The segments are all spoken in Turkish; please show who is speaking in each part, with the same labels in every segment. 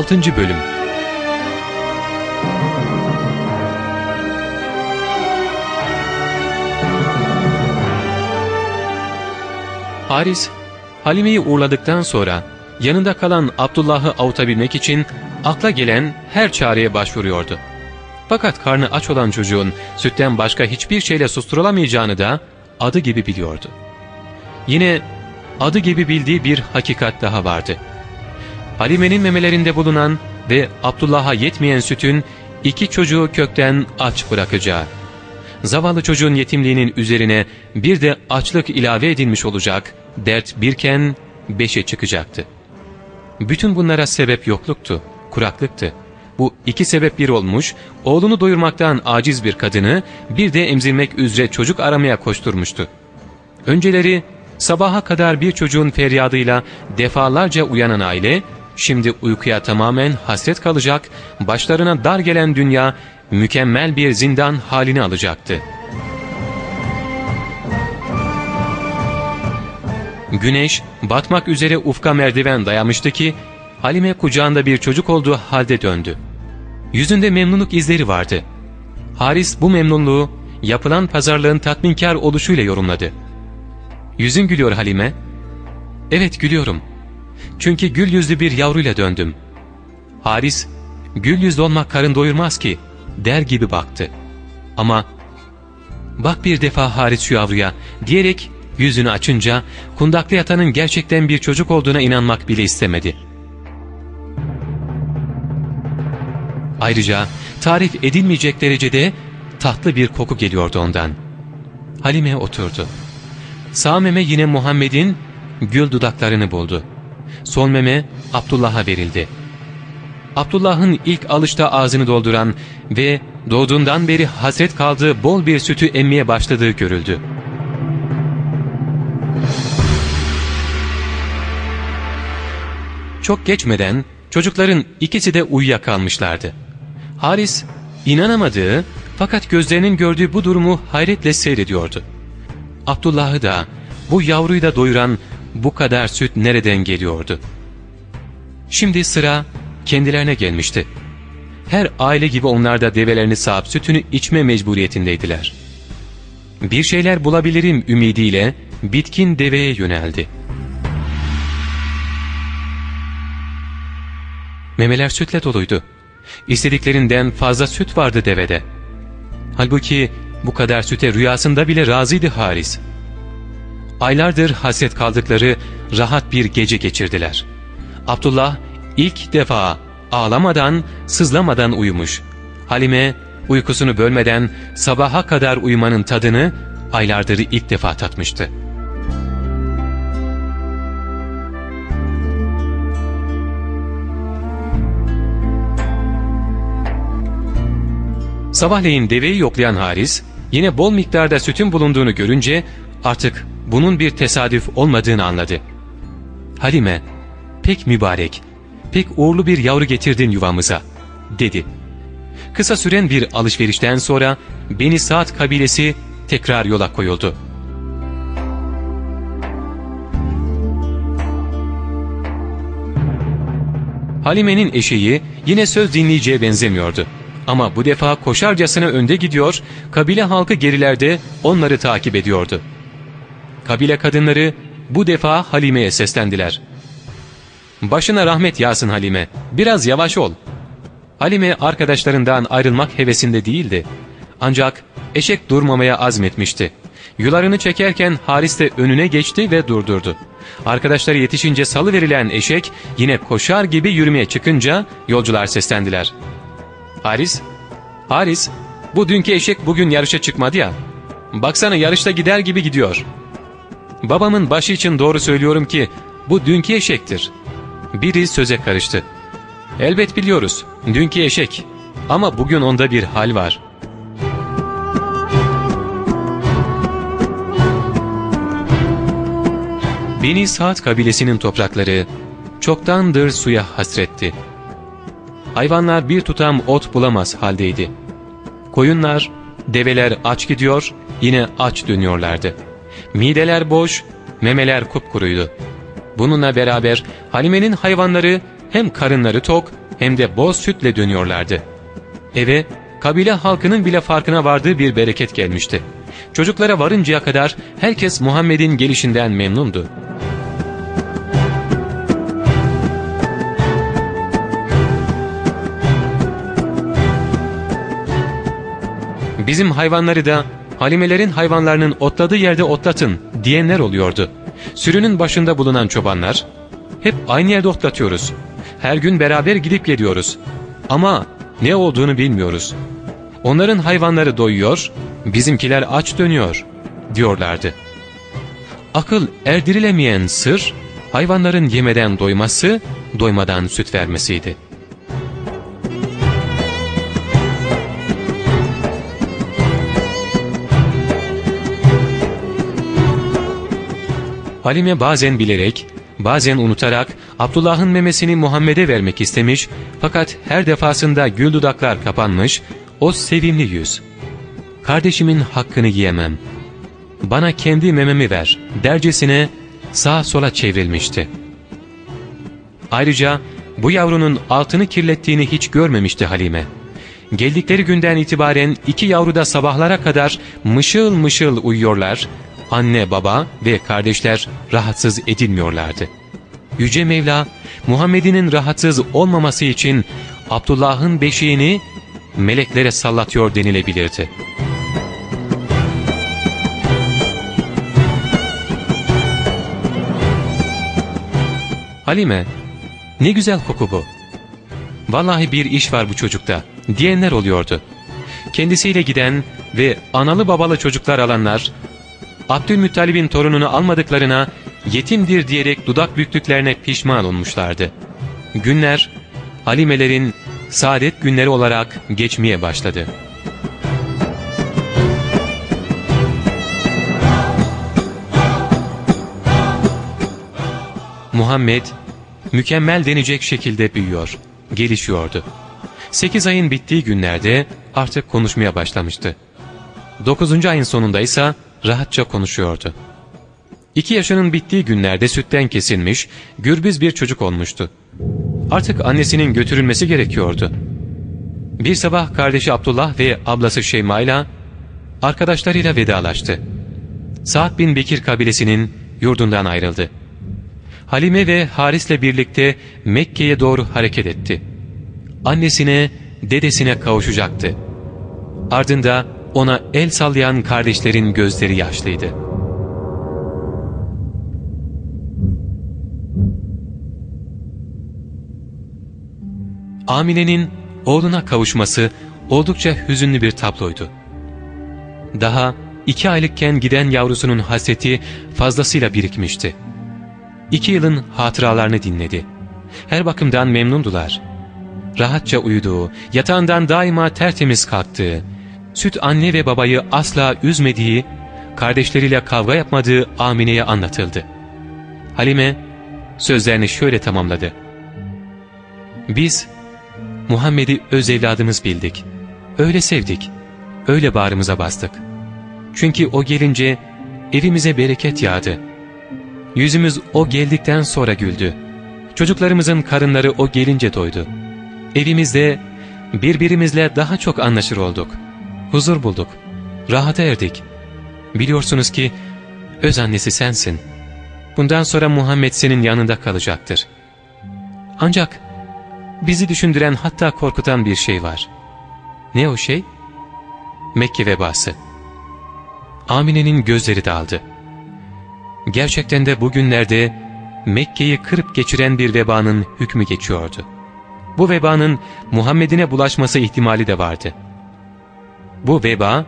Speaker 1: 6. Bölüm Haris, Halime'yi uğurladıktan sonra yanında kalan Abdullah'ı avutabilmek için akla gelen her çareye başvuruyordu. Fakat karnı aç olan çocuğun sütten başka hiçbir şeyle susturulamayacağını da adı gibi biliyordu. Yine adı gibi bildiği bir hakikat daha vardı. Halime'nin memelerinde bulunan ve Abdullah'a yetmeyen sütün iki çocuğu kökten aç bırakacağı. Zavallı çocuğun yetimliğinin üzerine bir de açlık ilave edilmiş olacak, dert birken beşe çıkacaktı. Bütün bunlara sebep yokluktu, kuraklıktı. Bu iki sebep bir olmuş, oğlunu doyurmaktan aciz bir kadını bir de emzirmek üzere çocuk aramaya koşturmuştu. Önceleri sabaha kadar bir çocuğun feryadıyla defalarca uyanan aile, şimdi uykuya tamamen hasret kalacak, başlarına dar gelen dünya mükemmel bir zindan halini alacaktı. Güneş batmak üzere ufka merdiven dayamıştı ki Halime kucağında bir çocuk olduğu halde döndü. Yüzünde memnunluk izleri vardı. Haris bu memnunluğu yapılan pazarlığın tatminkar oluşuyla yorumladı. ''Yüzün gülüyor Halime.'' ''Evet gülüyorum. Çünkü gül yüzlü bir yavruyla döndüm.'' Haris, ''Gül yüzlü olmak karın doyurmaz ki.'' der gibi baktı. Ama ''Bak bir defa Haris yavruya.'' diyerek yüzünü açınca kundaklı yatanın gerçekten bir çocuk olduğuna inanmak bile istemedi. Ayrıca tarif edilmeyecek derecede tatlı bir koku geliyordu ondan. Halime oturdu. Sağ meme yine Muhammed'in gül dudaklarını buldu. Sol meme Abdullah'a verildi. Abdullah'ın ilk alışta ağzını dolduran ve doğduğundan beri hasret kaldığı bol bir sütü emmeye başladığı görüldü. Çok geçmeden çocukların ikisi de uyuyakalmışlardı. Haris inanamadığı fakat gözlerinin gördüğü bu durumu hayretle seyrediyordu. Abdullah'ı da bu yavruyu da doyuran bu kadar süt nereden geliyordu? Şimdi sıra kendilerine gelmişti. Her aile gibi onlar da develerini sağıp sütünü içme mecburiyetindeydiler. Bir şeyler bulabilirim ümidiyle bitkin deveye yöneldi. Memeler sütle doluydu. İstediklerinden fazla süt vardı devede. Halbuki bu kadar süte rüyasında bile razıydı Haris. Aylardır hasret kaldıkları rahat bir gece geçirdiler. Abdullah ilk defa ağlamadan, sızlamadan uyumuş. Halime uykusunu bölmeden sabaha kadar uyumanın tadını aylardır ilk defa tatmıştı. Sabahleyin deveyi yoklayan Haris, yine bol miktarda sütün bulunduğunu görünce artık bunun bir tesadüf olmadığını anladı. Halime, pek mübarek, pek uğurlu bir yavru getirdin yuvamıza, dedi. Kısa süren bir alışverişten sonra Beni Saat kabilesi tekrar yola koyuldu. Halime'nin eşeği yine söz dinleyeceğe benzemiyordu. Ama bu defa koşarcasına önde gidiyor, kabile halkı gerilerde onları takip ediyordu. Kabile kadınları bu defa Halime'ye seslendiler. ''Başına rahmet yağsın Halime, biraz yavaş ol.'' Halime arkadaşlarından ayrılmak hevesinde değildi. Ancak eşek durmamaya azmetmişti. Yularını çekerken Haris de önüne geçti ve durdurdu. Arkadaşları yetişince salı verilen eşek yine koşar gibi yürümeye çıkınca yolcular seslendiler. Haris, Haris, bu dünkü eşek bugün yarışa çıkmadı ya. Baksana yarışta gider gibi gidiyor. Babamın başı için doğru söylüyorum ki bu dünkü eşektir. Biri söze karıştı. Elbet biliyoruz, dünkü eşek. Ama bugün onda bir hal var. Beni Saat kabilesinin toprakları çoktandır suya hasretti. Hayvanlar bir tutam ot bulamaz haldeydi. Koyunlar, develer aç gidiyor, yine aç dönüyorlardı. Mideler boş, memeler kupkuruydu. Bununla beraber Halime'nin hayvanları hem karınları tok hem de bol sütle dönüyorlardı. Eve kabile halkının bile farkına vardığı bir bereket gelmişti. Çocuklara varıncaya kadar herkes Muhammed'in gelişinden memnundu. Bizim hayvanları da Halimelerin hayvanlarının otladığı yerde otlatın diyenler oluyordu. Sürünün başında bulunan çobanlar, hep aynı yerde otlatıyoruz. Her gün beraber gidip geliyoruz. Ama ne olduğunu bilmiyoruz. Onların hayvanları doyuyor, bizimkiler aç dönüyor diyorlardı. Akıl erdirilemeyen sır, hayvanların yemeden doyması, doymadan süt vermesiydi. Halime bazen bilerek, bazen unutarak Abdullah'ın memesini Muhammed'e vermek istemiş fakat her defasında gül dudaklar kapanmış, o sevimli yüz. Kardeşimin hakkını yiyemem. Bana kendi mememi ver dercesine sağa sola çevrilmişti. Ayrıca bu yavrunun altını kirlettiğini hiç görmemişti Halime. Geldikleri günden itibaren iki yavru da sabahlara kadar mışıl mışıl uyuyorlar, anne baba ve kardeşler rahatsız edilmiyorlardı. Yüce Mevla Muhammed'in rahatsız olmaması için Abdullah'ın beşiğini meleklere sallatıyor denilebilirdi. Halime, ne güzel koku bu. Vallahi bir iş var bu çocukta diyenler oluyordu. Kendisiyle giden ve analı babalı çocuklar alanlar Abdülmuttalib'in torununu almadıklarına yetimdir diyerek dudak büktüklerine pişman olmuşlardı. Günler Halimelerin saadet günleri olarak geçmeye başladı. Muhammed mükemmel denecek şekilde büyüyor, gelişiyordu. Sekiz ayın bittiği günlerde artık konuşmaya başlamıştı. Dokuzuncu ayın sonunda ise rahatça konuşuyordu. İki yaşının bittiği günlerde sütten kesilmiş, gürbüz bir çocuk olmuştu. Artık annesinin götürülmesi gerekiyordu. Bir sabah kardeşi Abdullah ve ablası Şeyma ile arkadaşlarıyla vedalaştı. Sa'd bin Bekir kabilesinin yurdundan ayrıldı. Halime ve Haris'le birlikte Mekke'ye doğru hareket etti. Annesine, dedesine kavuşacaktı. Ardında ona el sallayan kardeşlerin gözleri yaşlıydı. Amine'nin oğluna kavuşması oldukça hüzünlü bir tabloydu. Daha iki aylıkken giden yavrusunun hasreti fazlasıyla birikmişti. İki yılın hatıralarını dinledi. Her bakımdan memnundular. Rahatça uyuduğu, yatağından daima tertemiz kalktığı, süt anne ve babayı asla üzmediği, kardeşleriyle kavga yapmadığı Amine'ye anlatıldı. Halime sözlerini şöyle tamamladı. Biz Muhammed'i öz evladımız bildik. Öyle sevdik. Öyle bağrımıza bastık. Çünkü o gelince evimize bereket yağdı. Yüzümüz o geldikten sonra güldü. Çocuklarımızın karınları o gelince doydu. Evimizde birbirimizle daha çok anlaşır olduk.'' Huzur bulduk, rahata erdik. Biliyorsunuz ki öz annesi sensin. Bundan sonra Muhammed senin yanında kalacaktır. Ancak bizi düşündüren hatta korkutan bir şey var. Ne o şey? Mekke vebası. Amine'nin gözleri daldı. Gerçekten de bugünlerde Mekke'yi kırıp geçiren bir vebanın hükmü geçiyordu. Bu vebanın Muhammed'ine bulaşması ihtimali de vardı.'' Bu veba,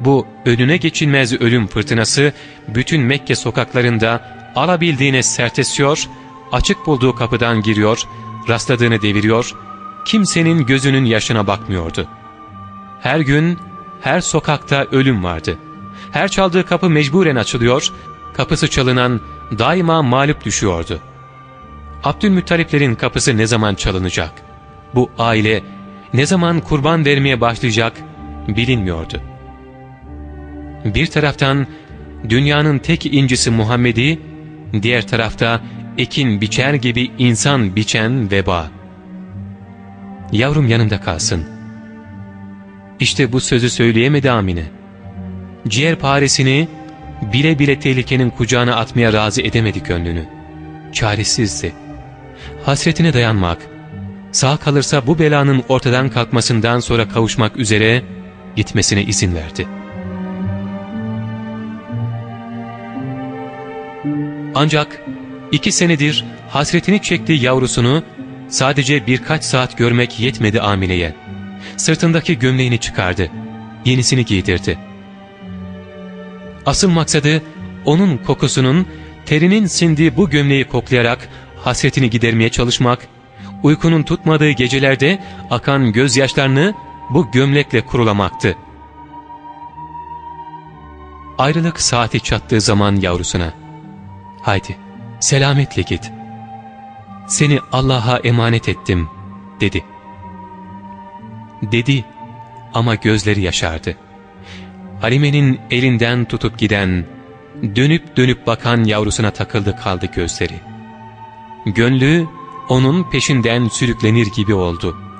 Speaker 1: bu önüne geçilmez ölüm fırtınası bütün Mekke sokaklarında alabildiğine sertesiyor, açık bulduğu kapıdan giriyor, rastladığını deviriyor, kimsenin gözünün yaşına bakmıyordu. Her gün, her sokakta ölüm vardı. Her çaldığı kapı mecburen açılıyor, kapısı çalınan daima mağlup düşüyordu. Abdülmuttaliplerin kapısı ne zaman çalınacak? Bu aile ne zaman kurban vermeye başlayacak bilinmiyordu. Bir taraftan dünyanın tek incisi Muhammed'i, diğer tarafta ekin biçer gibi insan biçen veba. Yavrum yanımda kalsın. İşte bu sözü söyleyemedi Amine. Ciğer paresini bile bile tehlikenin kucağına atmaya razı edemedi gönlünü. Çaresizdi. Hasretine dayanmak, sağ kalırsa bu belanın ortadan kalkmasından sonra kavuşmak üzere gitmesine izin verdi. Ancak iki senedir hasretini çektiği yavrusunu sadece birkaç saat görmek yetmedi Amine'ye. Sırtındaki gömleğini çıkardı, yenisini giydirdi. Asıl maksadı onun kokusunun terinin sindiği bu gömleği koklayarak hasretini gidermeye çalışmak, uykunun tutmadığı gecelerde akan gözyaşlarını bu gömlekle kurulamaktı. Ayrılık saati çattığı zaman yavrusuna, ''Haydi selametle git. Seni Allah'a emanet ettim.'' dedi. Dedi ama gözleri yaşardı. Halime'nin elinden tutup giden, dönüp dönüp bakan yavrusuna takıldı kaldı gözleri. Gönlü onun peşinden sürüklenir gibi oldu.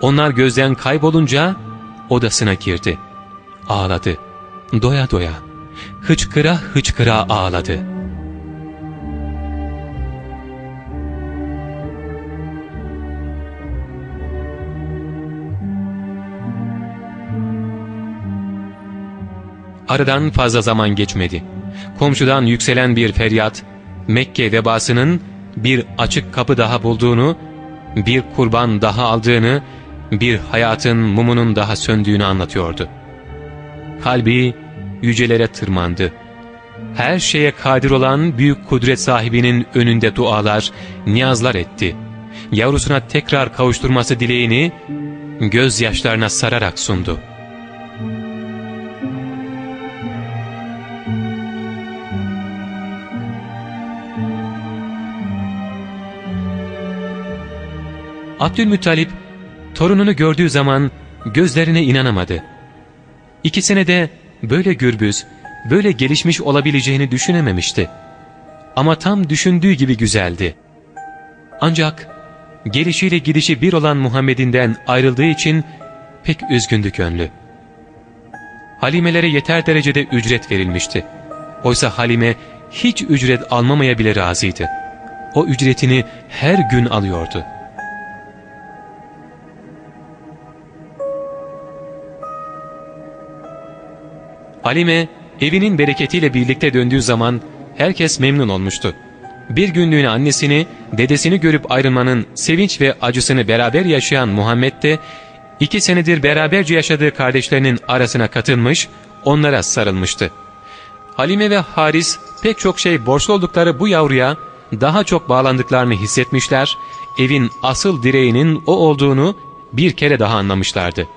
Speaker 1: Onlar gözden kaybolunca odasına girdi. Ağladı. Doya doya. Hıçkıra hıçkıra ağladı. Aradan fazla zaman geçmedi. Komşudan yükselen bir feryat, Mekke vebasının bir açık kapı daha bulduğunu, bir kurban daha aldığını, bir hayatın mumunun daha söndüğünü anlatıyordu. Kalbi yücelere tırmandı. Her şeye kadir olan büyük kudret sahibinin önünde dualar, niyazlar etti. Yavrusuna tekrar kavuşturması dileğini gözyaşlarına sararak sundu. Abdülmuttalip torununu gördüğü zaman gözlerine inanamadı. İkisine de böyle gürbüz, böyle gelişmiş olabileceğini düşünememişti. Ama tam düşündüğü gibi güzeldi. Ancak gelişiyle gidişi bir olan Muhammed'inden ayrıldığı için pek üzgündü gönlü. Halimelere yeter derecede ücret verilmişti. Oysa Halime hiç ücret almamaya bile razıydı. O ücretini her gün alıyordu. Halime evinin bereketiyle birlikte döndüğü zaman herkes memnun olmuştu. Bir günlüğüne annesini, dedesini görüp ayrılmanın sevinç ve acısını beraber yaşayan Muhammed de iki senedir beraberce yaşadığı kardeşlerinin arasına katılmış, onlara sarılmıştı. Halime ve Haris pek çok şey borçlu oldukları bu yavruya daha çok bağlandıklarını hissetmişler, evin asıl direğinin o olduğunu bir kere daha anlamışlardı.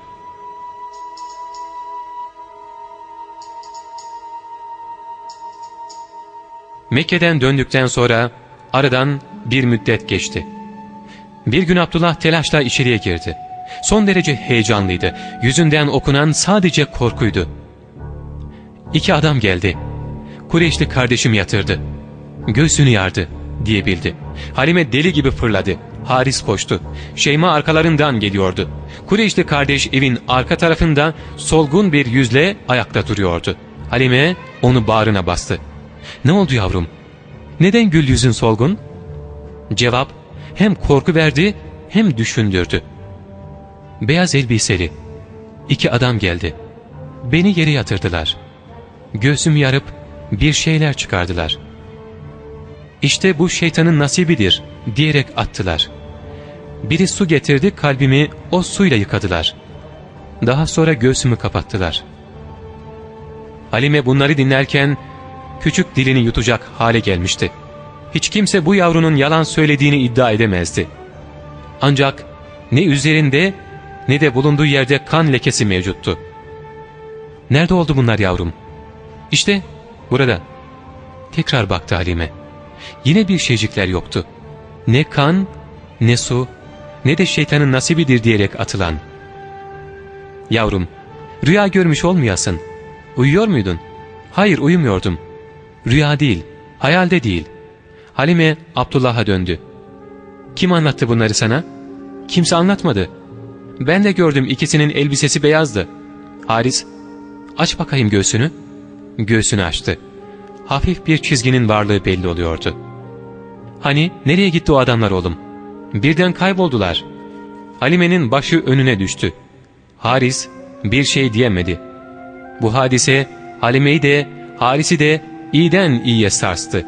Speaker 1: Mekke'den döndükten sonra aradan bir müddet geçti. Bir gün Abdullah telaşla içeriye girdi. Son derece heyecanlıydı. Yüzünden okunan sadece korkuydu. İki adam geldi. Kureyşli kardeşim yatırdı. Göğsünü yardı diyebildi. Halime deli gibi fırladı. Haris koştu. Şeyma arkalarından geliyordu. Kureyşli kardeş evin arka tarafında solgun bir yüzle ayakta duruyordu. Halime onu bağrına bastı. ''Ne oldu yavrum? Neden gül yüzün solgun?'' Cevap hem korku verdi hem düşündürdü. Beyaz elbiseli. iki adam geldi. Beni yere yatırdılar. Göğsümü yarıp bir şeyler çıkardılar. İşte bu şeytanın nasibidir diyerek attılar. Biri su getirdi kalbimi o suyla yıkadılar. Daha sonra göğsümü kapattılar. Halime bunları dinlerken küçük dilini yutacak hale gelmişti. Hiç kimse bu yavrunun yalan söylediğini iddia edemezdi. Ancak ne üzerinde ne de bulunduğu yerde kan lekesi mevcuttu. Nerede oldu bunlar yavrum? İşte burada. Tekrar baktı Halime. Yine bir şeycikler yoktu. Ne kan, ne su, ne de şeytanın nasibidir diyerek atılan. Yavrum, rüya görmüş olmayasın. Uyuyor muydun? Hayır uyumuyordum. Rüya değil, hayalde değil. Halime Abdullah'a döndü. Kim anlattı bunları sana? Kimse anlatmadı. Ben de gördüm ikisinin elbisesi beyazdı. Haris, aç bakayım göğsünü. Göğsünü açtı. Hafif bir çizginin varlığı belli oluyordu. Hani nereye gitti o adamlar oğlum? Birden kayboldular. Halime'nin başı önüne düştü. Haris bir şey diyemedi. Bu hadise Halime'yi de Haris'i de iyiden iyiye sarstı.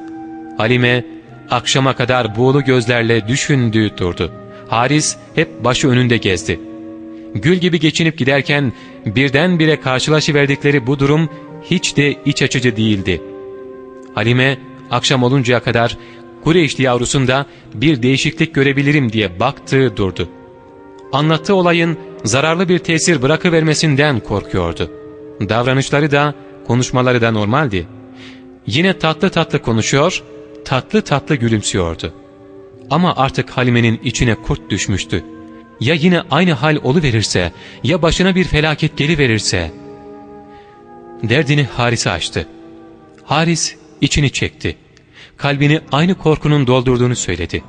Speaker 1: Halime akşama kadar buğulu gözlerle düşündüğü durdu. Haris hep başı önünde gezdi. Gül gibi geçinip giderken birdenbire karşılaşıverdikleri bu durum hiç de iç açıcı değildi. Halime akşam oluncaya kadar Kureyşli yavrusunda bir değişiklik görebilirim diye baktığı durdu. Anlattığı olayın zararlı bir tesir bırakıvermesinden korkuyordu. Davranışları da, konuşmaları da normaldi. Yine tatlı tatlı konuşuyor, tatlı tatlı gülümsüyordu. Ama artık Halime'nin içine kurt düşmüştü. Ya yine aynı hal verirse, ya başına bir felaket geliverirse. Derdini Haris'e açtı. Haris içini çekti. Kalbini aynı korkunun doldurduğunu söyledi.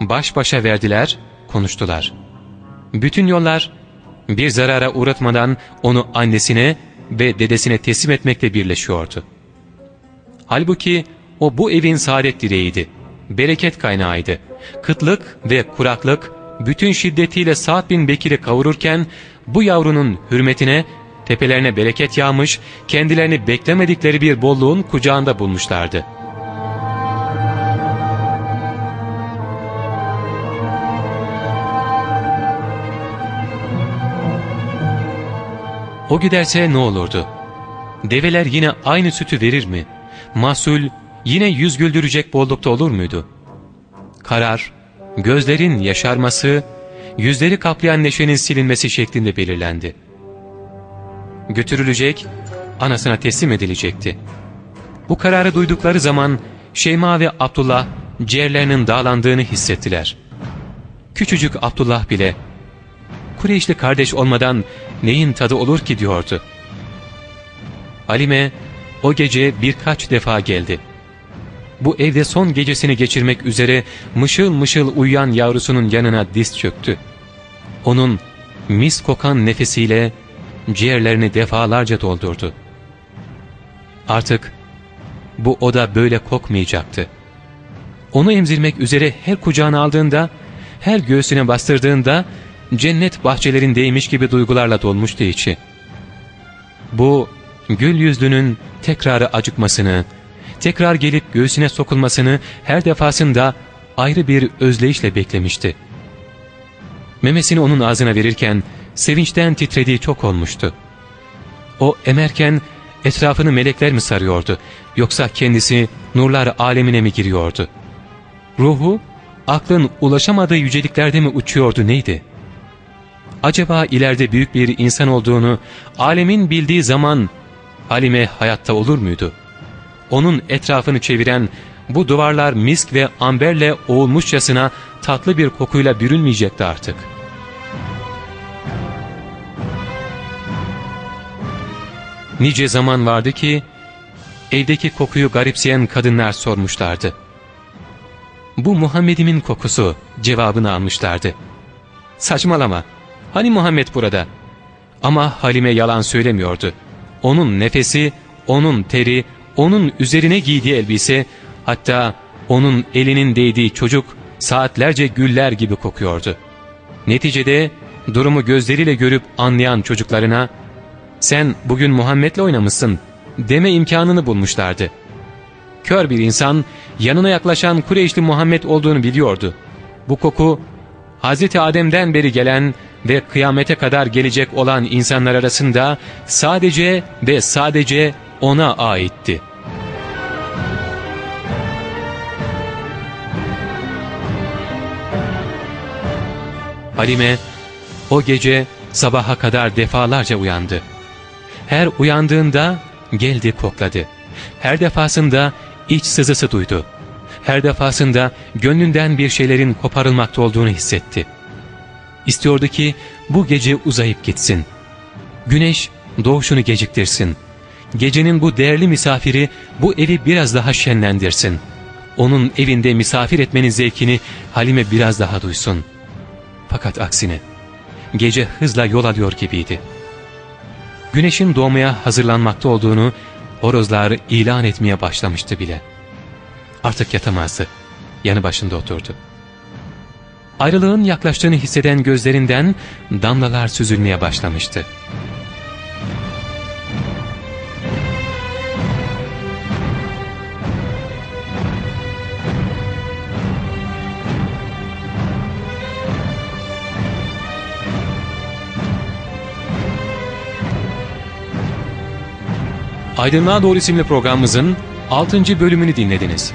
Speaker 1: Baş başa verdiler, konuştular. Bütün yollar bir zarara uğratmadan onu annesine ve dedesine teslim etmekle birleşiyordu. Halbuki o bu evin saadet direğiydi. Bereket kaynağıydı. Kıtlık ve kuraklık bütün şiddetiyle Sa'd bin Bekir'i kavururken bu yavrunun hürmetine tepelerine bereket yağmış, kendilerini beklemedikleri bir bolluğun kucağında bulmuşlardı. O giderse ne olurdu? Develer yine aynı sütü verir mi? Mahsul yine yüz güldürecek bollukta olur muydu? Karar, gözlerin yaşarması, yüzleri kaplayan neşenin silinmesi şeklinde belirlendi. Götürülecek, anasına teslim edilecekti. Bu kararı duydukları zaman Şeyma ve Abdullah ciğerlerinin dağlandığını hissettiler. Küçücük Abdullah bile Kureyşli kardeş olmadan neyin tadı olur ki diyordu. Halime o gece birkaç defa geldi. Bu evde son gecesini geçirmek üzere mışıl mışıl uyuyan yavrusunun yanına diz çöktü. Onun mis kokan nefesiyle ciğerlerini defalarca doldurdu. Artık bu oda böyle kokmayacaktı. Onu emzirmek üzere her kucağına aldığında, her göğsüne bastırdığında cennet bahçelerindeymiş gibi duygularla dolmuştu içi. Bu gül yüzlünün tekrarı acıkmasını, tekrar gelip göğsüne sokulmasını her defasında ayrı bir özleyişle beklemişti. Memesini onun ağzına verirken sevinçten titrediği çok olmuştu. O emerken etrafını melekler mi sarıyordu yoksa kendisi nurlar alemine mi giriyordu? Ruhu aklın ulaşamadığı yüceliklerde mi uçuyordu neydi? acaba ileride büyük bir insan olduğunu alemin bildiği zaman Halime hayatta olur muydu? Onun etrafını çeviren bu duvarlar misk ve amberle oğulmuşçasına tatlı bir kokuyla bürünmeyecekti artık. Nice zaman vardı ki evdeki kokuyu garipseyen kadınlar sormuşlardı. Bu Muhammed'imin kokusu cevabını almışlardı. Saçmalama Hani Muhammed burada? Ama Halime yalan söylemiyordu. Onun nefesi, onun teri, onun üzerine giydiği elbise, hatta onun elinin değdiği çocuk saatlerce güller gibi kokuyordu. Neticede durumu gözleriyle görüp anlayan çocuklarına ''Sen bugün Muhammed'le oynamışsın'' deme imkanını bulmuşlardı. Kör bir insan yanına yaklaşan Kureyşli Muhammed olduğunu biliyordu. Bu koku Hz. Adem'den beri gelen ve kıyamete kadar gelecek olan insanlar arasında sadece ve sadece ona aitti. Halime o gece sabaha kadar defalarca uyandı. Her uyandığında geldi kokladı. Her defasında iç sızısı duydu. Her defasında gönlünden bir şeylerin koparılmakta olduğunu hissetti. İstiyordu ki bu gece uzayıp gitsin. Güneş doğuşunu geciktirsin. Gecenin bu değerli misafiri bu evi biraz daha şenlendirsin. Onun evinde misafir etmenin zevkini Halime biraz daha duysun. Fakat aksine gece hızla yol alıyor gibiydi. Güneşin doğmaya hazırlanmakta olduğunu horozlar ilan etmeye başlamıştı bile. Artık yatamazdı. Yanı başında oturdu. Ayrılığın yaklaştığını hisseden gözlerinden damlalar süzülmeye başlamıştı. Aydınlığa Doğru isimli programımızın 6. bölümünü dinlediniz.